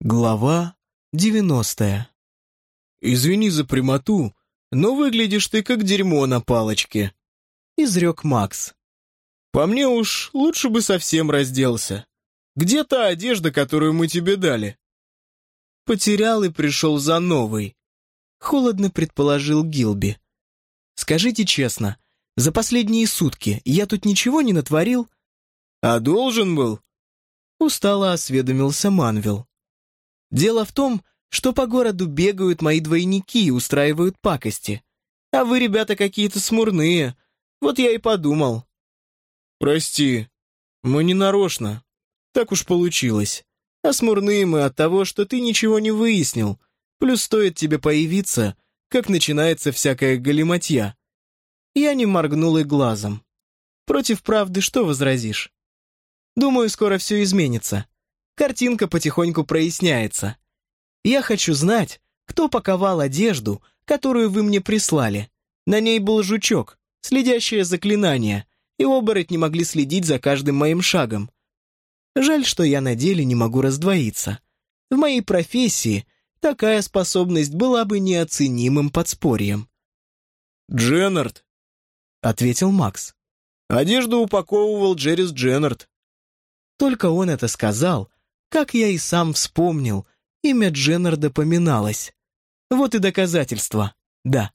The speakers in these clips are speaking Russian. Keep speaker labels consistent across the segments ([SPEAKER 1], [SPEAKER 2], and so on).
[SPEAKER 1] Глава девяностая.
[SPEAKER 2] «Извини за прямоту, но выглядишь ты как дерьмо на палочке», — изрек Макс. «По мне уж лучше бы совсем разделся. Где та одежда, которую мы тебе дали?»
[SPEAKER 1] «Потерял и пришел за новой», — холодно предположил Гилби. «Скажите честно, за последние сутки я тут ничего не натворил?»
[SPEAKER 2] «А должен был?»
[SPEAKER 1] Устало осведомился Манвил. Дело в том, что по городу бегают мои двойники и устраивают пакости. А вы, ребята, какие-то смурные. Вот я и подумал.
[SPEAKER 2] Прости, мы не нарочно. Так уж получилось. А смурные мы от того, что ты ничего не выяснил. Плюс стоит тебе появиться, как начинается всякая галиматья.
[SPEAKER 1] Я не моргнул и глазом. Против правды что возразишь? Думаю, скоро все изменится картинка потихоньку проясняется. Я хочу знать, кто паковал одежду, которую вы мне прислали. На ней был жучок, следящее заклинание, и оборотни могли следить за каждым моим шагом. Жаль, что я на деле не могу раздвоиться. В моей профессии такая способность была бы неоценимым подспорьем.
[SPEAKER 2] «Дженнард», — ответил Макс. «Одежду упаковывал Джеррис Дженнард».
[SPEAKER 1] Только он это сказал, как я и сам вспомнил, имя Дженнарда поминалось. Вот и доказательство. Да.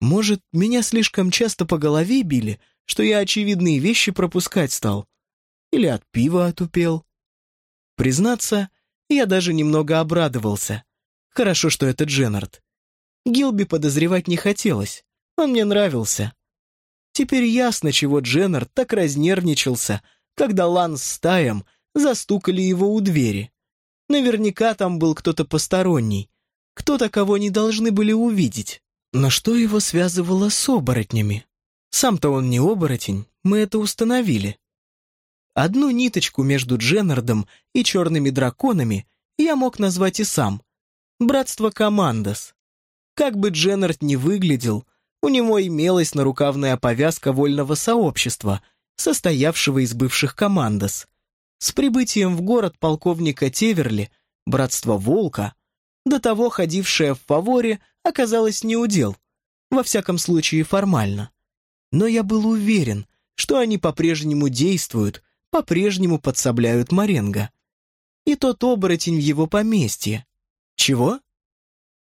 [SPEAKER 1] Может, меня слишком часто по голове били, что я очевидные вещи пропускать стал. Или от пива отупел. Признаться, я даже немного обрадовался. Хорошо, что это Дженнард. Гилби подозревать не хотелось. Он мне нравился. Теперь ясно, чего Дженнард так разнервничался, когда Лан с Таем — застукали его у двери. Наверняка там был кто-то посторонний, кто-то, кого не должны были увидеть. Но что его связывало с оборотнями? Сам-то он не оборотень, мы это установили. Одну ниточку между Дженнардом и черными драконами я мог назвать и сам. Братство Командос. Как бы Дженнард ни выглядел, у него имелась нарукавная повязка вольного сообщества, состоявшего из бывших Командос. С прибытием в город полковника Теверли, братство Волка, до того ходившее в фаворе, оказалось неудел, во всяком случае формально. Но я был уверен, что они по-прежнему действуют, по-прежнему подсобляют Маренго. И тот оборотень в его поместье. Чего?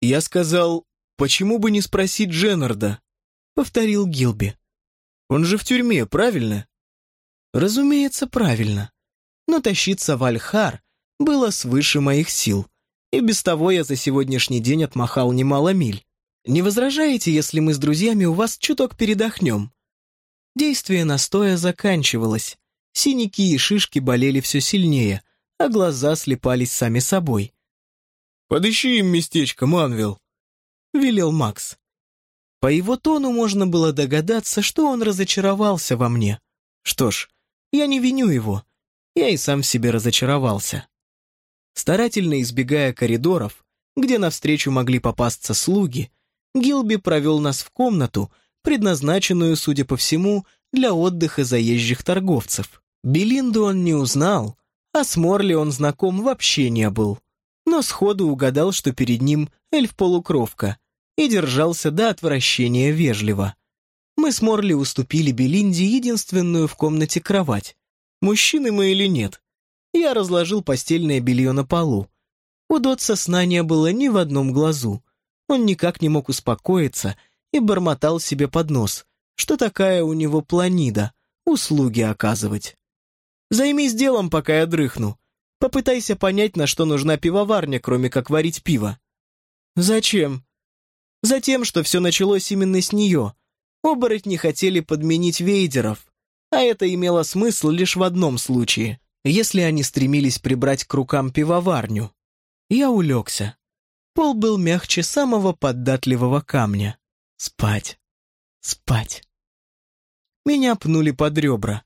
[SPEAKER 2] Я сказал, почему бы не спросить Дженнарда? Повторил Гилби. Он же в тюрьме, правильно?
[SPEAKER 1] Разумеется, правильно но тащиться в Альхар было свыше моих сил, и без того я за сегодняшний день отмахал немало миль. Не возражаете, если мы с друзьями у вас чуток передохнем? Действие настоя заканчивалось, синяки и шишки болели все сильнее, а глаза слепались сами собой.
[SPEAKER 2] «Подыщи им местечко, Манвел», —
[SPEAKER 1] велел Макс. По его тону можно было догадаться, что он разочаровался во мне. Что ж, я не виню его я и сам в себе разочаровался. Старательно избегая коридоров, где навстречу могли попасться слуги, Гилби провел нас в комнату, предназначенную, судя по всему, для отдыха заезжих торговцев. Белинду он не узнал, а с Морли он знаком вообще не был. Но сходу угадал, что перед ним эльф-полукровка, и держался до отвращения вежливо. Мы с Морли уступили Белинде единственную в комнате кровать, мужчины мы или нет. Я разложил постельное белье на полу. У Дотса сна не было ни в одном глазу. Он никак не мог успокоиться и бормотал себе под нос, что такая у него планида — услуги оказывать. «Займись делом, пока я дрыхну. Попытайся понять, на что нужна пивоварня, кроме как варить пиво». «Зачем?» «Затем, что все началось именно с нее. Оборотни хотели подменить вейдеров, а это имело смысл лишь в одном случае, если они стремились прибрать к рукам пивоварню. Я улегся. Пол был мягче самого податливого камня. Спать. Спать. Меня пнули под ребра.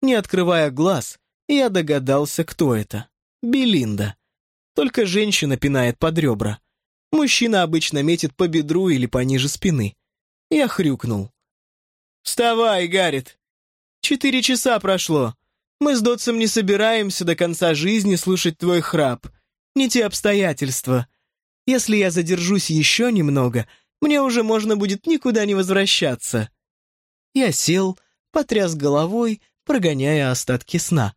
[SPEAKER 1] Не открывая глаз, я догадался, кто это. Белинда. Только женщина пинает под ребра. Мужчина обычно метит по бедру или пониже спины. Я хрюкнул. «Вставай, Гаррит! Четыре часа прошло. Мы с Дотсом не собираемся до конца жизни слушать твой храп. не те обстоятельства. Если я задержусь еще немного, мне уже можно будет никуда не возвращаться». Я сел, потряс головой, прогоняя остатки сна.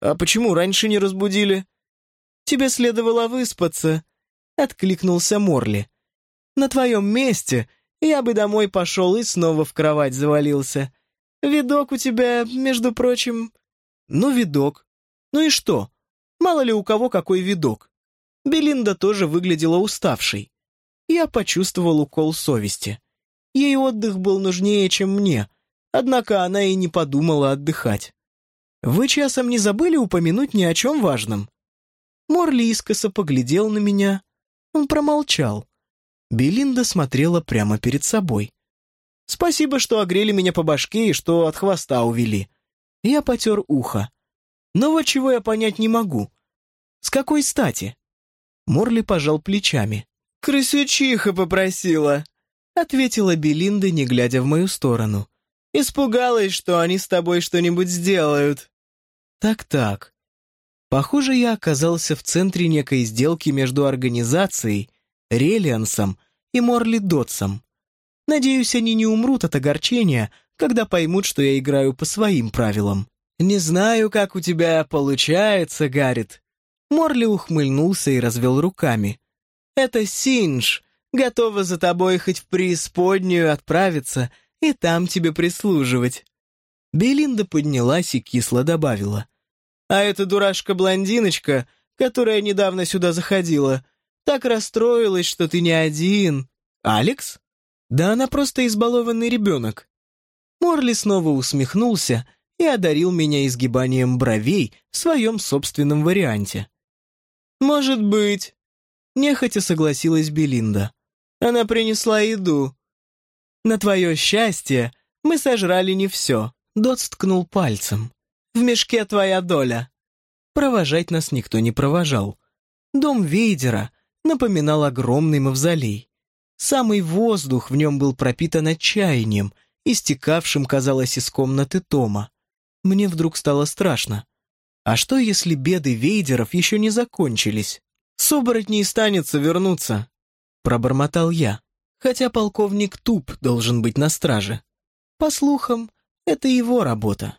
[SPEAKER 2] «А почему раньше не разбудили?»
[SPEAKER 1] «Тебе следовало выспаться», — откликнулся Морли. «На твоем месте я бы домой пошел и снова в кровать завалился. Видок у тебя, между прочим...» «Ну, видок. Ну и что? Мало ли у кого какой видок. Белинда тоже выглядела уставшей. Я почувствовал укол совести. Ей отдых был нужнее, чем мне, однако она и не подумала отдыхать. «Вы часом не забыли упомянуть ни о чем важном?» Морли искоса поглядел на меня. Он промолчал. Белинда смотрела прямо перед собой. «Спасибо, что огрели меня по башке и что от хвоста увели». Я потер ухо. Но вот чего я понять не могу. С какой стати? Морли пожал плечами. «Крысючиха попросила», — ответила Белинда, не глядя в мою сторону. «Испугалась, что они с тобой что-нибудь сделают». «Так-так. Похоже, я оказался в центре некой сделки между организацией, Релиансом и Морли Дотсом. Надеюсь, они не умрут от огорчения, когда поймут, что я играю по своим правилам. Не знаю, как у тебя получается, Гаррит». Морли ухмыльнулся и развел руками. Это Синж, готова за тобой хоть в преисподнюю отправиться и там тебе прислуживать». Белинда поднялась и кисло добавила. «А эта дурашка-блондиночка, которая недавно сюда заходила, так расстроилась, что ты не один. Алекс? Да она просто избалованный ребенок». Морли снова усмехнулся и одарил меня изгибанием бровей в своем собственном варианте. «Может быть, Нехотя согласилась Белинда. Она принесла еду. На твое счастье, мы сожрали не все. Дот ткнул пальцем. В мешке твоя доля. Провожать нас никто не провожал. Дом Вейдера напоминал огромный мавзолей. Самый воздух в нем был пропитан отчаянием, истекавшим, казалось, из комнаты Тома. Мне вдруг стало страшно. А что, если беды Вейдеров еще не закончились? «С оборотней станется вернуться», — пробормотал я, хотя полковник Туп должен быть на страже. По слухам, это его работа.